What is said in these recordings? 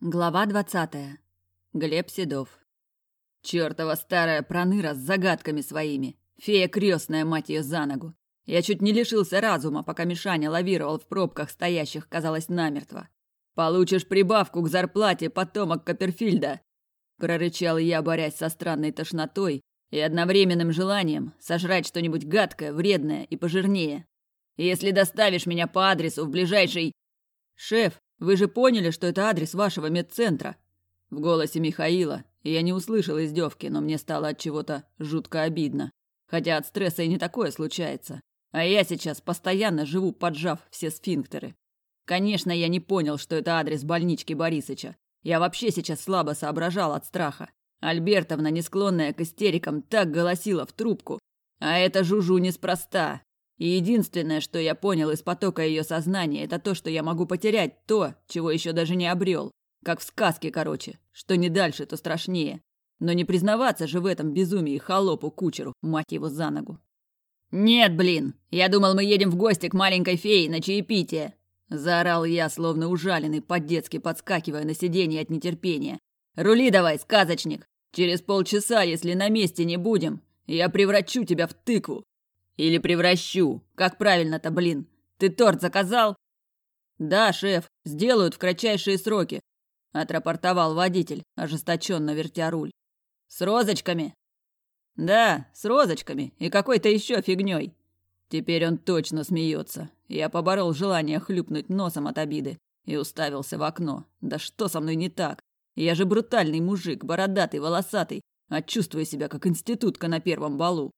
Глава двадцатая. Глеб Седов. Чёртова старая проныра с загадками своими. Фея крестная, мать ее, за ногу. Я чуть не лишился разума, пока Мишаня лавировал в пробках стоящих, казалось, намертво. «Получишь прибавку к зарплате, потомок Копперфильда!» Прорычал я, борясь со странной тошнотой и одновременным желанием сожрать что-нибудь гадкое, вредное и пожирнее. «Если доставишь меня по адресу в ближайший...» «Шеф, вы же поняли, что это адрес вашего медцентра?» В голосе Михаила я не услышал издевки, но мне стало от чего-то жутко обидно. Хотя от стресса и не такое случается. А я сейчас постоянно живу, поджав все сфинктеры. Конечно, я не понял, что это адрес больнички Борисыча. Я вообще сейчас слабо соображал от страха. Альбертовна, не склонная к истерикам, так голосила в трубку. А это жужу неспроста. И единственное, что я понял из потока ее сознания, это то, что я могу потерять то, чего еще даже не обрел. Как в сказке, короче. Что не дальше, то страшнее. Но не признаваться же в этом безумии холопу кучеру, мать его за ногу. «Нет, блин! Я думал, мы едем в гости к маленькой фее на чаепитие!» Заорал я, словно ужаленный, по-детски подскакивая на сиденье от нетерпения. «Рули давай, сказочник! Через полчаса, если на месте не будем, я превращу тебя в тыкву, или превращу. Как правильно-то, блин? Ты торт заказал? Да, шеф, сделают в кратчайшие сроки, отрапортовал водитель, ожесточенно вертя руль. С розочками? Да, с розочками и какой-то еще фигней. Теперь он точно смеется. Я поборол желание хлюпнуть носом от обиды и уставился в окно. Да что со мной не так? Я же брутальный мужик, бородатый, волосатый, а чувствую себя как институтка на первом балу.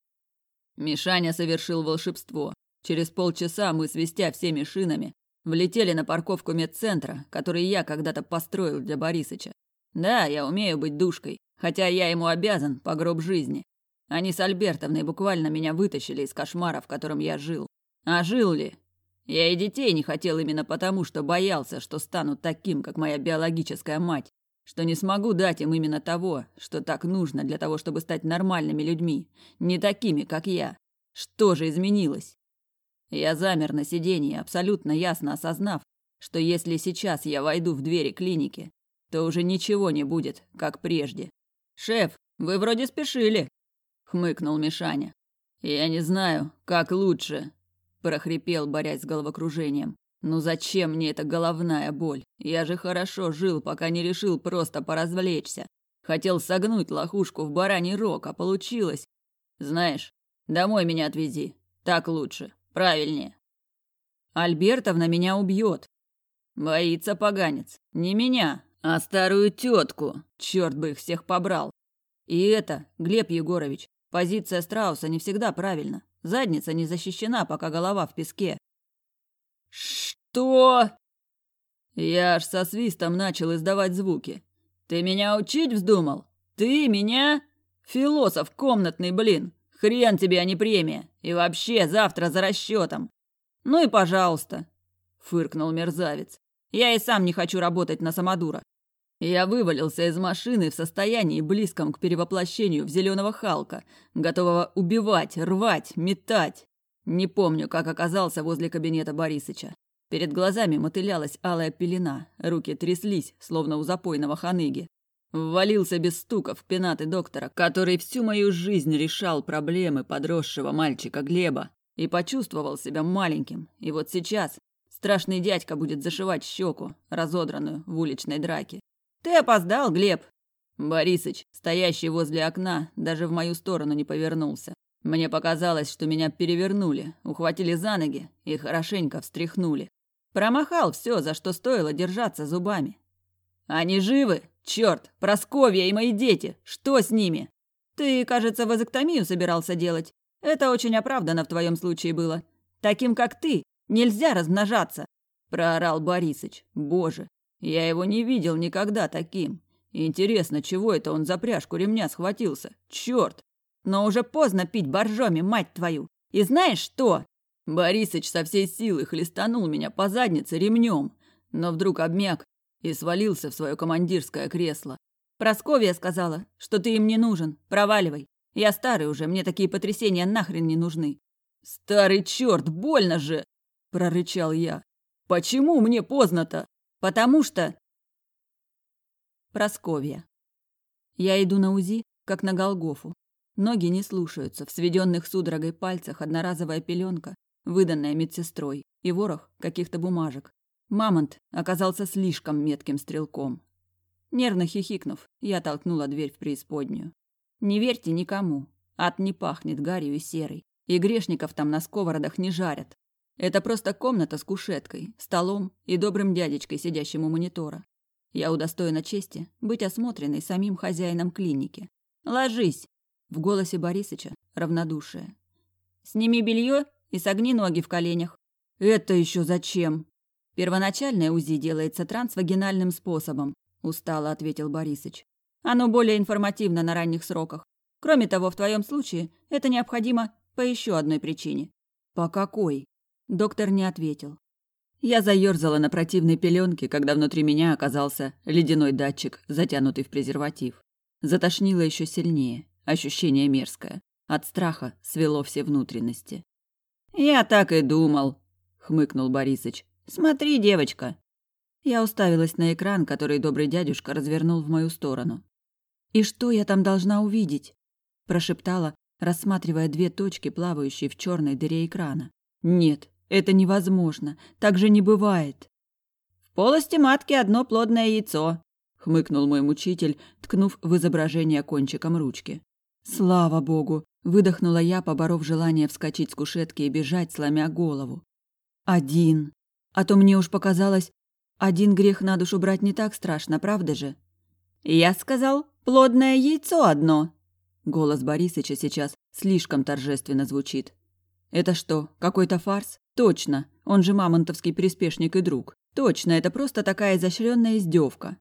Мишаня совершил волшебство. Через полчаса мы, свистя всеми шинами, влетели на парковку медцентра, который я когда-то построил для Борисыча. Да, я умею быть душкой, хотя я ему обязан по гроб жизни. Они с Альбертовной буквально меня вытащили из кошмара, в котором я жил. А жил ли? Я и детей не хотел именно потому, что боялся, что стану таким, как моя биологическая мать что не смогу дать им именно того, что так нужно для того, чтобы стать нормальными людьми, не такими, как я. Что же изменилось? Я замер на сиденье, абсолютно ясно осознав, что если сейчас я войду в двери клиники, то уже ничего не будет, как прежде. «Шеф, вы вроде спешили», — хмыкнул Мишаня. «Я не знаю, как лучше», — прохрипел, борясь с головокружением. Ну зачем мне эта головная боль? Я же хорошо жил, пока не решил просто поразвлечься. Хотел согнуть лохушку в бараний рог, а получилось. Знаешь, домой меня отвези. Так лучше. Правильнее. Альбертовна меня убьет. Боится поганец. Не меня, а старую тетку. Черт бы их всех побрал. И это, Глеб Егорович, позиция страуса не всегда правильна. Задница не защищена, пока голова в песке. «Что?» Я аж со свистом начал издавать звуки. «Ты меня учить вздумал? Ты меня? Философ комнатный, блин! Хрен тебе, а не премия! И вообще, завтра за расчетом!» «Ну и пожалуйста!» — фыркнул мерзавец. «Я и сам не хочу работать на самодура. Я вывалился из машины в состоянии близком к перевоплощению в зеленого Халка, готового убивать, рвать, метать. Не помню, как оказался возле кабинета Борисыча. Перед глазами мотылялась алая пелена, руки тряслись, словно у запойного ханыги. Ввалился без стука в пенаты доктора, который всю мою жизнь решал проблемы подросшего мальчика Глеба, и почувствовал себя маленьким. И вот сейчас страшный дядька будет зашивать щеку, разодранную в уличной драке. «Ты опоздал, Глеб!» Борисыч, стоящий возле окна, даже в мою сторону не повернулся. Мне показалось, что меня перевернули, ухватили за ноги и хорошенько встряхнули. Промахал все, за что стоило держаться зубами. Они живы? Черт, Просковья и мои дети, что с ними? Ты, кажется, вазоктомию собирался делать. Это очень оправдано в твоем случае было. Таким, как ты, нельзя размножаться, проорал Борисыч. Боже, я его не видел никогда таким. Интересно, чего это он за пряжку ремня схватился? Черт! Но уже поздно пить боржоми, мать твою. И знаешь что? Борисыч со всей силы хлестанул меня по заднице ремнем, но вдруг обмяк и свалился в свое командирское кресло. Просковья сказала, что ты им не нужен, проваливай. Я старый уже, мне такие потрясения нахрен не нужны. Старый черт, больно же, прорычал я. Почему мне поздно-то? Потому что Просковья. Я иду на УЗИ, как на Голгофу. Ноги не слушаются, в сведенных судорогой пальцах одноразовая пеленка, выданная медсестрой, и ворох каких-то бумажек. Мамонт оказался слишком метким стрелком. Нервно хихикнув, я толкнула дверь в преисподнюю. Не верьте никому. Ад не пахнет гарью и серой. И грешников там на сковородах не жарят. Это просто комната с кушеткой, столом и добрым дядечкой, сидящим у монитора. Я удостоена чести быть осмотренной самим хозяином клиники. «Ложись!» В голосе Борисыча равнодушие. «Сними белье и согни ноги в коленях». «Это еще зачем?» «Первоначальное УЗИ делается трансвагинальным способом», устало ответил Борисыч. «Оно более информативно на ранних сроках. Кроме того, в твоем случае это необходимо по еще одной причине». «По какой?» Доктор не ответил. Я заёрзала на противной пеленке, когда внутри меня оказался ледяной датчик, затянутый в презерватив. Затошнило еще сильнее, ощущение мерзкое. От страха свело все внутренности. «Я так и думал», — хмыкнул Борисыч. «Смотри, девочка». Я уставилась на экран, который добрый дядюшка развернул в мою сторону. «И что я там должна увидеть?» – прошептала, рассматривая две точки, плавающие в черной дыре экрана. «Нет, это невозможно. Так же не бывает. В полости матки одно плодное яйцо, хмыкнул мой мучитель, ткнув в изображение кончиком ручки. Слава богу, выдохнула я, поборов желание вскочить с кушетки и бежать, сломя голову. Один. А то мне уж показалось, один грех на душу брать не так страшно, правда же? Я сказал, плодное яйцо одно. Голос Борисыча сейчас слишком торжественно звучит. Это что, какой-то фарс? Точно, он же мамонтовский приспешник и друг. Точно, это просто такая изощренная издевка.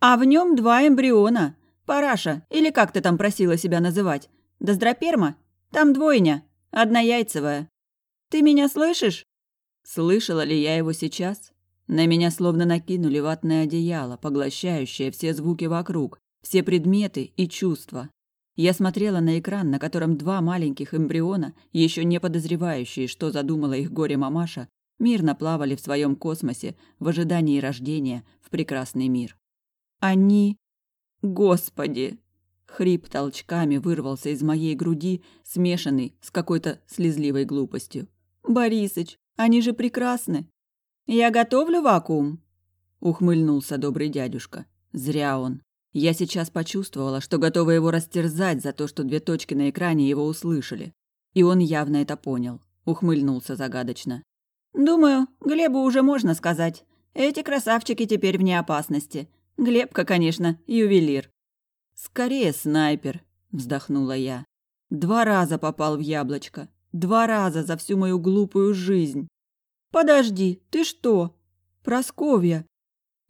А в нем два эмбриона. Параша, или как ты там просила себя называть? Доздроперма? Там двойня, однояйцевая. Ты меня слышишь? Слышала ли я его сейчас? На меня словно накинули ватное одеяло, поглощающее все звуки вокруг, все предметы и чувства. Я смотрела на экран, на котором два маленьких эмбриона, еще не подозревающие, что задумала их горе-мамаша, мирно плавали в своем космосе в ожидании рождения в прекрасный мир. Они... Господи! Хрип толчками вырвался из моей груди, смешанный с какой-то слезливой глупостью. «Борисыч, они же прекрасны!» «Я готовлю вакуум?» — ухмыльнулся добрый дядюшка. Зря он. Я сейчас почувствовала, что готова его растерзать за то, что две точки на экране его услышали. И он явно это понял. Ухмыльнулся загадочно. «Думаю, Глебу уже можно сказать. Эти красавчики теперь вне опасности. Глебка, конечно, ювелир». «Скорее снайпер», — вздохнула я. «Два раза попал в яблочко. Два раза за всю мою глупую жизнь». «Подожди, ты что?» «Просковья,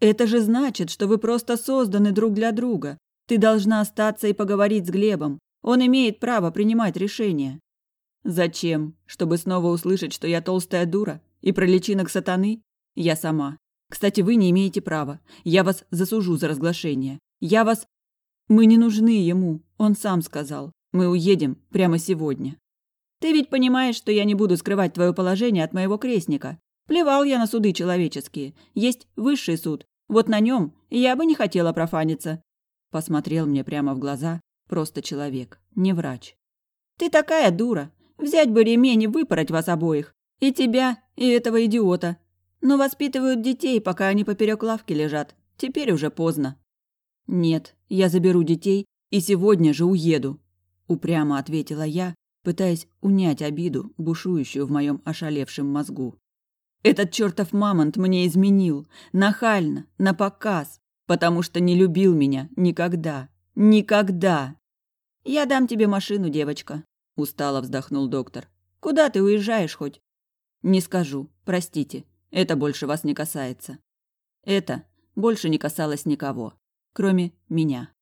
это же значит, что вы просто созданы друг для друга. Ты должна остаться и поговорить с Глебом. Он имеет право принимать решения. Зачем? Чтобы снова услышать, что я толстая дура и про личинок сатаны? Я сама. Кстати, вы не имеете права. Я вас засужу за разглашение. Я вас... Мы не нужны ему. Он сам сказал. Мы уедем прямо сегодня. Ты ведь понимаешь, что я не буду скрывать твое положение от моего крестника. Плевал я на суды человеческие. Есть высший суд. Вот на нем я бы не хотела профаниться. Посмотрел мне прямо в глаза. Просто человек, не врач. Ты такая дура. Взять бы ремень и выпороть вас обоих. И тебя, и этого идиота. Но воспитывают детей, пока они поперек лавки лежат. Теперь уже поздно. Нет, я заберу детей и сегодня же уеду. Упрямо ответила я, пытаясь унять обиду, бушующую в моем ошалевшем мозгу. Этот чертов мамонт мне изменил, нахально, на показ, потому что не любил меня никогда, никогда. Я дам тебе машину, девочка, устало вздохнул доктор. Куда ты уезжаешь хоть? Не скажу, простите, это больше вас не касается. Это больше не касалось никого, кроме меня.